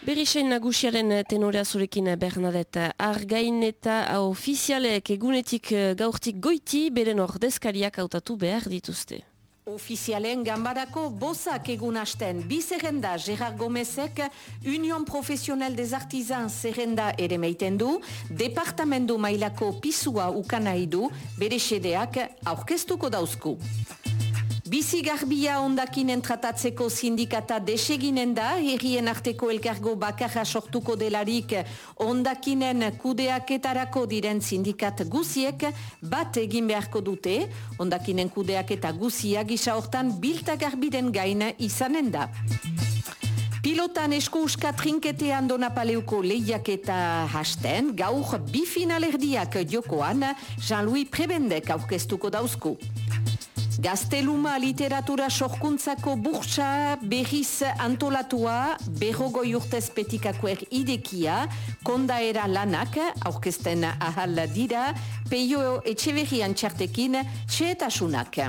Berisain nagusiaren tenorea zurekin Bernadette Argain eta ofizialek egunetik eh, gaurtik goiti beren ordezkariak hautatu behar dituzte. Ofizialen gambarako bozak egun hasten bi zerrenda Gerard Gomezek Union Profesional des Artisans zerrenda ere meiten du, departamendu mailako pisua ukanai du, bere sedeak aurkeztuko dauzku. Bizi garbia ondakinen tratatzeko sindikata deseginen da, herrien arteko elkargo bakarra sortuko delarik ondakinen kudeaketarako diren sindikat guziek bat egin beharko dute, ondakinen kudeaketa guzia gisa hortan bilta garbiren gaina izanen da. Pilotan esku uska trinketean donapaleuko lehiak eta hasten, gaur bi finalerdiak jokoan Jean-Louis Prebendek aurkeztuko dauzku. Gazteluma literatura sorkuntzako burtsa berriz antolatua berrogoi urtez petikakoer idekia, kondaera lanak, aurkezten ahal dira, peio etxeverrian txartekin txetasunak.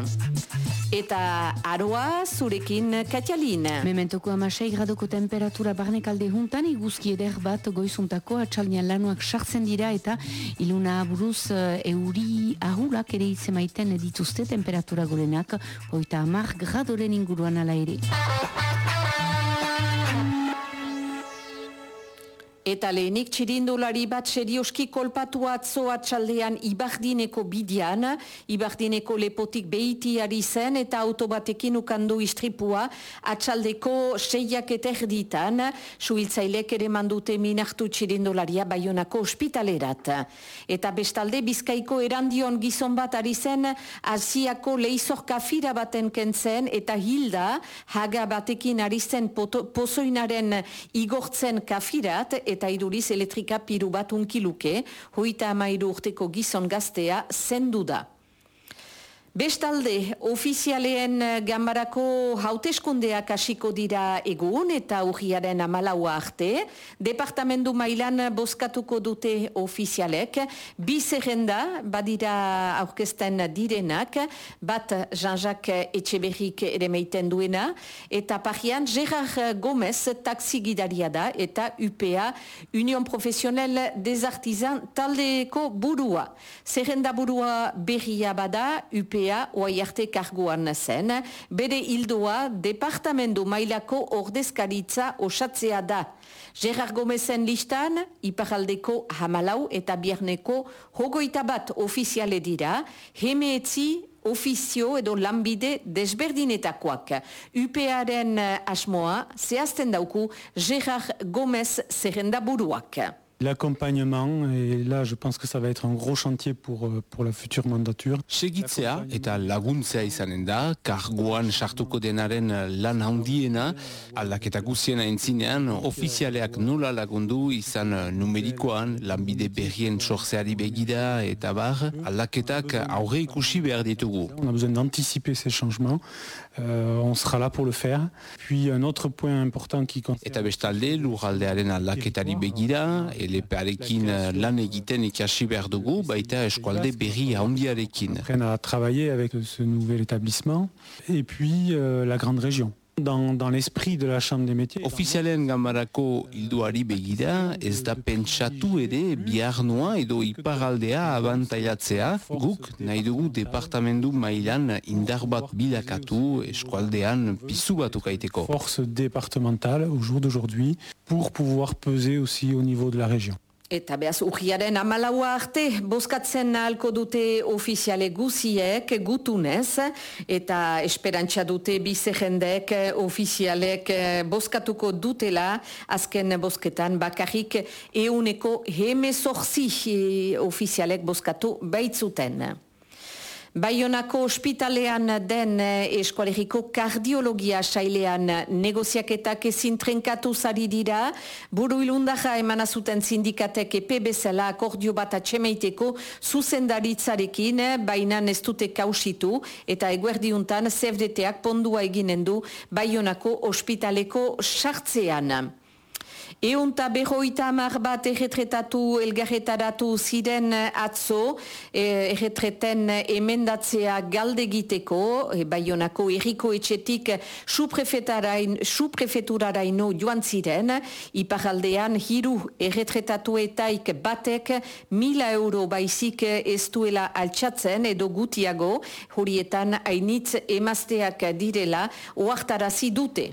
Eta aroa zurekin katialin. Mementoko amasei gradoko temperatura barnekalde juntan, iguzki eder bat goizuntako atxalnian lanuak sartzen dira eta iluna buruz uh, euri ahulak ere izemaiten dituzte temperatura gorenak, hoita amar gradoren inguruan ala ere. Eta lehenik txirindulari bat serioski kolpatu atzo atxaldean Ibardineko bidian, Ibardineko lepotik behitiari zen eta autobatekin ukandu istripua atxaldeko seiak eta erditan, suhiltzailek ere mandute minartu txirindularia baionako ospitalerat. Eta bestalde bizkaiko erandion gizon bat ari zen aziako leizor kafira baten kentzen eta hilda haga batekin ari zen pozoinaren igortzen kafirat eta iduriz elektrika piru bat unkiluke, hoita amairu urteko gizon gaztea zendu da. Bestalde, ofizialeen eh, gambarako hauteskundeak hasiko dira egun eta urriaren amalaua arte. Departamendu mailan boskatuko dute ofizialek. Bi zerrenda badira aurkesten direnak, bat Jean-Jacques Etxeberrik ere meiten duena, eta parian Gerard Gomez taksigidaria da eta UPA, Union Profesional des Artisan taldeko burua. Zerrenda burua berria bada, UPA EPA oaiarte karguan zen, bere hildoa departamendu mailako ordezkaritza osatzea da. Gerard Gomezen listan, iparaldeko hamalau eta bierneko hogoita bat ofiziale dira, hemeetzi ofizio edo lanbide desberdinetakoak. UPA-ren asmoa, zehazten dauku Gerard Gomez zerrenda buruak. L'accompagnement, et là je pense que ça va être un gros chantier pour, euh, pour la future mandature. Segitzea eta laguntzea izanen da, karguan sartuko denaren lan handiena, aldaketa guzien aintzinean, ofizialeak nola lagundu izan numerikoan, lanbide berrien sortzeari begida eta bar, aldaketak aurre ikusi behar ditugu. On a besoin d'anticiper ces changements, euh, on sera là pour le faire. Puis un autre point important qui concerne... Eta bestalde, lurraldearen aldaketari begira, lepearekin lan egiten ikasi behar dugu, baita eskualde berri handiarekin. a travaillé avec ce nouvel établissement et puis euh, la grande région. Dans, dans l'esprit de la Chambre des métiers. Ofizialen gambarako hilduari begira, ez da pentsatu ere bihar noa edo iparaldea abantailatzea, guk nahi dugu departamendu mailan indar bat bilakatu eskualdean pizu bat ukaiteko. Force départementale au jour d'aujourd'hui pour pouvoir peser aussi au niveau de la région. Eta behaz, urriaren amalaua arte, boskatzen ahalko dute ofiziale guziek gutunez, eta esperantza dute bize jendek ofizialek boskatuko dutela, azken bosketan bakarrik euneko hemezorzi ofizialek boskatu baitzuten. Baionako ospitalean den eh, eskualeriko kardiologia sailean negoziaketak ezin trenkatu zari dira, buru ilundaja emana zuten sindikatek epe bezala akordio bat atxemeiteko zuzendaritzarekin, baina ez dute kausitu, eta eguerdiuntan zefdeteak pondua eginen du Baionako ospitaleko sartzean. Eunta berroita amar bat erretretatu elgarretaratu ziren atzo, erretreten emendatzea galdegiteko, e, baionako erriko etxetik suprefeturaraino joan ziren, iparaldean hiru erretretatuetaik batek mila euro baizik ez duela altxatzen edo gutiago, horietan hainitz emazteak direla, oartarazi dute.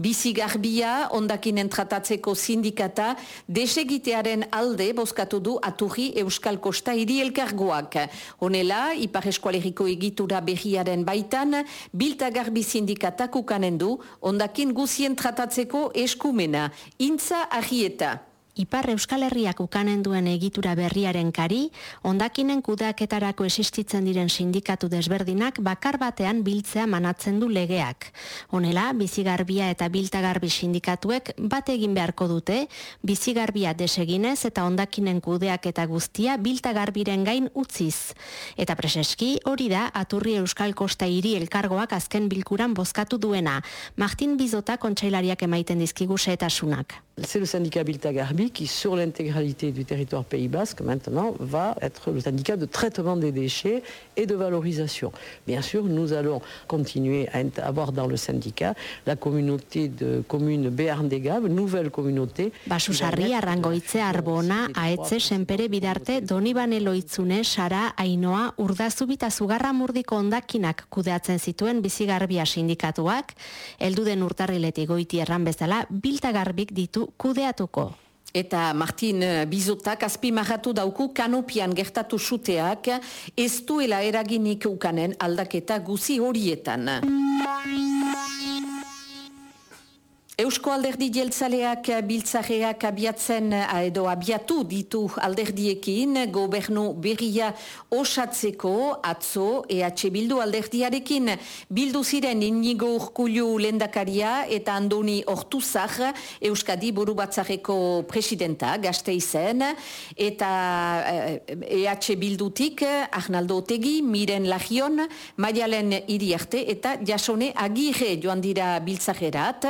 Bizi garbia ondakinen tratatzeko sindikata desegitearen alde bozkatu du aturri Euskal Kosta hiri elkargoak. Honela, Ipar Eskualeriko egitura berriaren baitan, bilta garbi sindikatak ukanen du ondakin guzien tratatzeko eskumena. Intza ahieta. Ipar Euskal Herriak ukanen duen egitura berriaren kari, ondakinen kudeaketarako existitzen diren sindikatu desberdinak bakar batean biltzea manatzen du legeak. Honela, bizigarbia eta biltagarbi sindikatuek bat egin beharko dute, bizigarbia deseginez eta ondakinen kudeak eta guztia biltagarbiren gain utziz. Eta preseski, hori da, aturri Euskal Kosta hiri elkargoak azken bilkuran bozkatu duena. Martin Bizota kontsailariak emaiten dizkigu setasunak. C'est le syndicat Biltagarbi qui, sur l'intégralité du territoire Pays Basque, maintenant, va être le syndicat de traitement des déchets et de valorisation. Bien sûr, nous allons continuer à avoir dans le syndicat la communauté de communes Béarn-des-Gaves, nouvelle communauté. Basusarri, Arrangoitze, Arbona, Aetze, Senpere, Bidarte, Donibane Loitzune, Sara, Ainoa, Urdazubita, Zugarra Murdiko ondakinak kudeatzen zituen bizigarbia sindikatuak, elduden urtarriletik goiti erran bezala, Biltagarbik ditu kudeatuko. Eta Martin Bizotak azpimarratu dauku kanopian gertatu suteak ez duela eraginik ukanen aldaketa guzi horietan. Eusko alderdi jeltzaleak biltzareak abiatzen edo abiatu ditu alderdiekin gobernu berria osatzeko atzo EH Bildu alderdiarekin bildu ziren inigo urkulu lendakaria eta andoni ortuzak Euskadi buru batzareko presidenta gazte izen eta EH Bildutik Arnaldo Otegi, Miren Lagion, Maialen Iriarte eta Jasone Agire joan dira biltzarerat.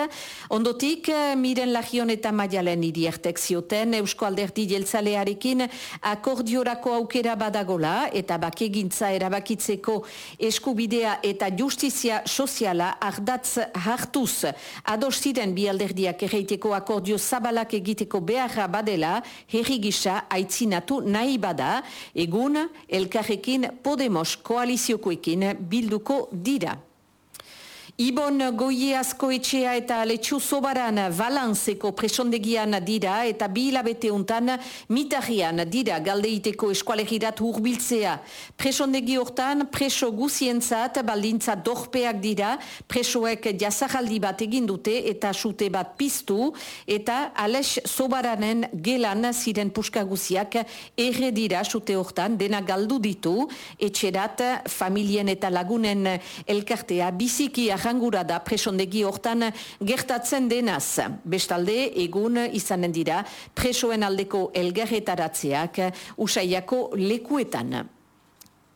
Ondotik, eh, miren lagion eta maialen iriartek zioten Eusko Alderdi jeltzalearekin akordiorako aukera badagola eta bakegintza erabakitzeko eskubidea eta justizia soziala ardatz hartuz. Ados ziren bi alderdiak erreiteko akordio zabalak egiteko beharra badela herri gisa aitzinatu nahi bada egun elkarrekin Podemos koaliziokoekin bilduko dira. Ibon goiezko etxea eta letxu sobaran valanzeko presondegian dira eta bi hilabete untan mitarian dira galdeiteko eskualegirat urbiltzea. Presondegi hortan preso guzientzat baldintza dorpeak dira, presoek jazajaldi bat egin dute eta sute bat piztu eta ales sobaranen gelan ziren puska guziak erre dira sute hortan dena galdu ditu etxerat familien eta lagunen elkartea biziki jangura da presondegi hortan gertatzen denaz. Bestalde, egun izanen dira presoen aldeko elgarretaratzeak usaiako lekuetan.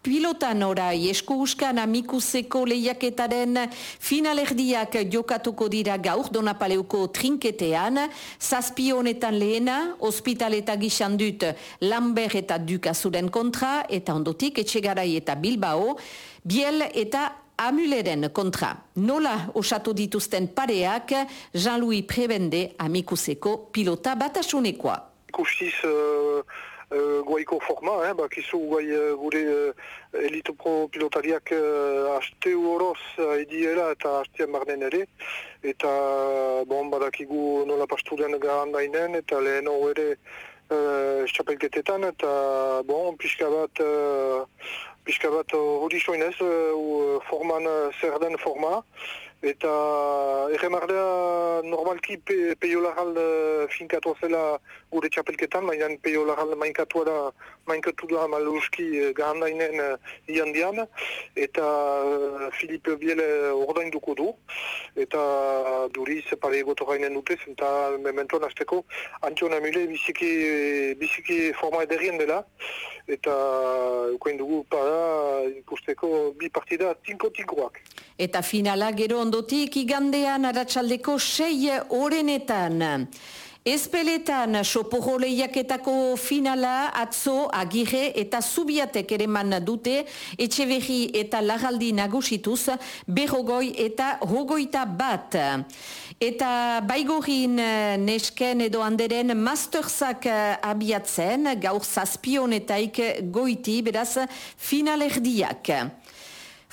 Pilotan orai, esku uskan amikuseko lehiaketaren finalerdiak jokatuko dira gaur donapaleuko trinketean, zazpi honetan lehena, ospital eta gixan dut Lambert eta Dukazuren kontra, eta ondotik etxegarai eta Bilbao, Biel eta Amuleren kontra. Nola osatu dituzten pareak Jean-Louis Prebende amikuseko pilota batasunekoa. Kustiz uh, uh, guaiko forma, eh, bakizu guai uh, gure uh, elitu pro pilotariak uh, aste uoroz uh, ediera eta astean barnen ere. Eta bon, badakigu nola pasturen garandainen eta lehen ere uh, txapelketetan eta bon, pixka bat... Uh, pixka bat hori soinez, uh, forman zer den forma, eta erremardea normalki pe, peio finkatu zela gure txapelketan, mainan peio lagal mainkatu da, mainkatu da maluski eh, gahandainen uh, ian dian, eta uh, Filipe Biele ordain duko du, eta duriz pare egoto gainen dute, zenta mementoan azteko, antxon amile biziki, biziki forma ederien dela, eta ukoin dugu para ikusteko bi partida tinko-tinkoak. Eta finala gero ondotik igandean aratsaldeko sei orenetan. Ezpeletan lehiaketako finala atzo agire eta zubiatek ere dute etxeverri eta lagaldi nagusituz berrogoi eta hogoita bat. Eta baigorin eh, nesken edo handeren masterzak eh, abiatzen gaur zazpionetaik goiti beraz finalerdiak.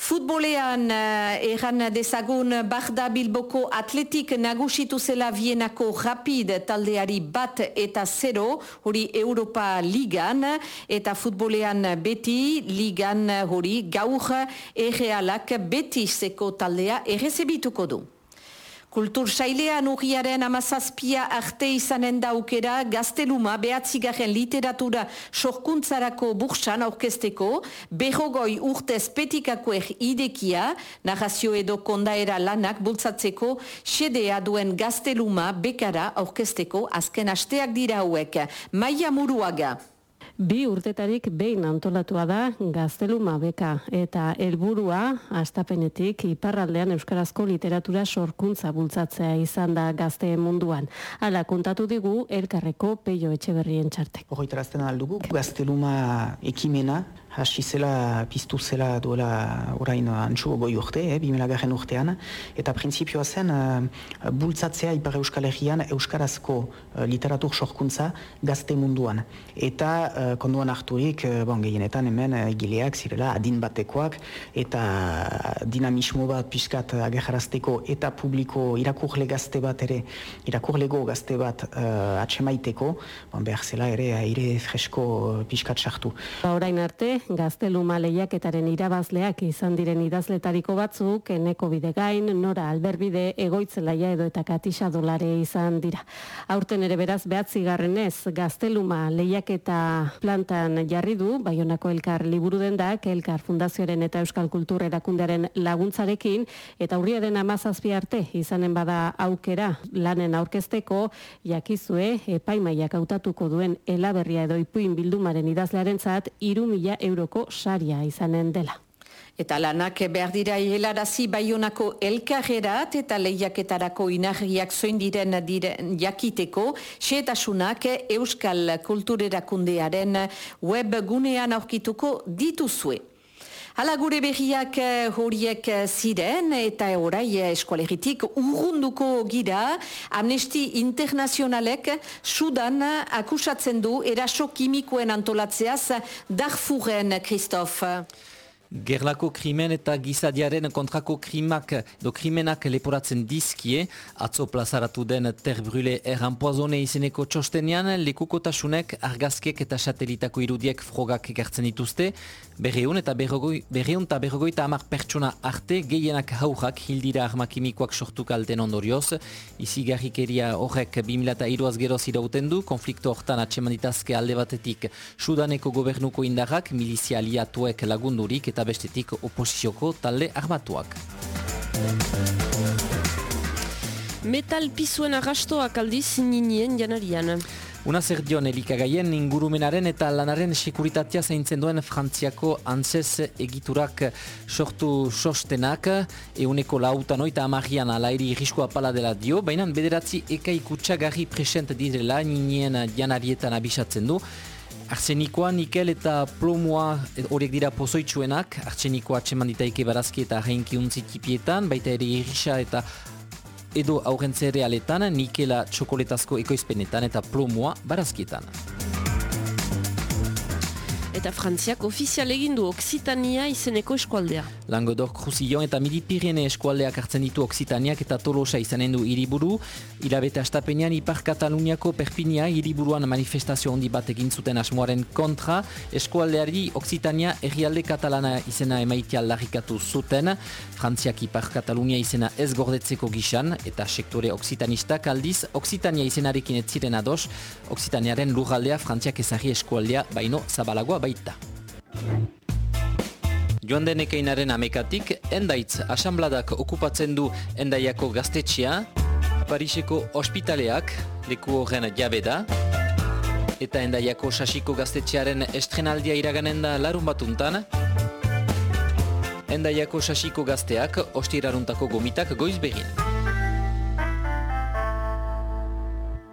Futbolean uh, erran dezagun Barda Bilboko atletik nagusitu zela Vienako rapid taldeari bat eta zero, hori Europa Ligan, eta futbolean beti Ligan hori gaur errealak beti zeko taldea errezebituko du. Kultur sailean urriaren amazazpia arte izanen daukera gazteluma behatzigarren literatura sorkuntzarako bursan aurkesteko, berrogoi urtez petikakoek idekia, narrazio edo kondaera lanak bultzatzeko, sedea duen gazteluma bekara aurkesteko azken asteak dira hauek. Maia muruaga. Bi urtetarik behin antolatua da gazteluma beka eta helburua astapenetik iparraldean euskarazko literatura sorkuntza bultzatzea izan da gazte munduan. Hala kontatu digu elkarreko peio etxeberrien txartek. Horretarazten aldugu gazteluma ekimena hasi zela, piztu zela duela orain antxu goi urte, eh, bimela garen urtean, eta prinsipioa zen uh, bultzatzea Ipar Euskal Herrian Euskarazko uh, literatur sorkuntza gazte munduan. Eta uh, konduan harturik, uh, bon, gehienetan hemen uh, gileak zirela adin batekoak, eta dinamismo bat piskat agerrarazteko eta publiko irakurle gazte bat ere, irakurlego gazte bat uh, atsemaiteko, bon, behar zela ere aire fresko piskat sartu. Ba, orain arte, gazteluma lehiaketaren irabazleak izan diren idazletariko batzuk, eneko bidegain, nora alberbide, egoitzelaia edo eta katisa dolare izan dira. Aurten ere beraz behatzi garrenez, gazteluma lehiaketa plantan jarri du, baionako elkar liburu dendak, elkar fundazioaren eta euskal kultur erakundearen laguntzarekin, eta hurriaren amazazpi arte izanen bada aukera lanen aurkezteko, jakizue, epaimaiak hautatuko duen elaberria edo ipuin bildumaren idazlearen zat, iru mila euroko saria izanen dela. Eta lanak behar dira helarazi baionako elkarrerat eta lehiaketarako inarriak zoin diren, diren jakiteko, xeetasunak Euskal Kulturerakundearen web gunean aurkituko dituzue. Hala gure berriak eh, horiek eh, ziren eta orai eh, eskualeritik urrunduko gira Amnesti Internazionalek Sudan akusatzen du eraso kimikoen antolatzeaz Darfuren, Kristof. Gerlako krimen eta gizadiaren kontrako krimak do krimenak leporatzen dizkie, atzo plazaratu den terbrule erranpoazone izeneko txostenean, lekukotasunek argazkek eta satelitako irudiek frogak egartzen dituzte, berreun eta berreun eta berrogoi eta amak pertsona arte gehienak haujak hildira armakimikoak sortu kalten ondorioz, izi garrikeria horrek 2000 iruaz geroz irauten du, konflikto hortan atseman ditazke alde batetik. Sudaneko gobernuko indarrak, milizia aliatuek lagundurik eta eta bestetik oposizioko talde armatuak. Metal pizuen arrastoak aldiz ninien janarian. Una zer dion elikagaien ingurumenaren eta lanaren sekuritatea zaintzen duen Frantziako antzez egiturak sortu sostenak, euneko lautan oita amagian alairi iriskoa pala dela dio, baina bederatzi eka ikutsagarri present direla ninien janarietan abisatzen du, Arsenikoa, nikel eta plomoa horiek dira pozoitsuenak. Arsenikoa txeman ditaike barazki eta reinki tipietan, baita ere irisa eta edo aurrentze realetan, nikela txokoletazko ekoizpenetan eta plomoa barazkietan. Eta Frantziak ofizial egin du Oksitania izeneko eskualdea. Langodor Kruzillon eta Midipirene eskualdeak hartzen ditu Oksitaniak eta Tolosa izanen du iriburu. Ilabete astapenean Ipar Kataluniako Perpinia iriburuan manifestazio handi bat egin zuten asmoaren kontra. Eskualdeari Oksitania errialde katalana izena emaitia aldarrikatu zuten. Frantziak Ipar Katalunia izena ez gordetzeko gixan eta sektore Oksitanistak aldiz Oksitania izenarekin ez ziren ados. Oksitaniaren lurraldea Frantziak ezari eskualdea baino zabalagoa baita. Joan denekeinaren amekatik, endaitz asambladak okupatzen du endaiako gaztetxea, Pariseko ospitaleak leku horren jabe da, eta endaiako sasiko gaztetxearen estrenaldia iraganen da larun batuntan, endaiako sasiko gazteak ostiraruntako gomitak goiz begin.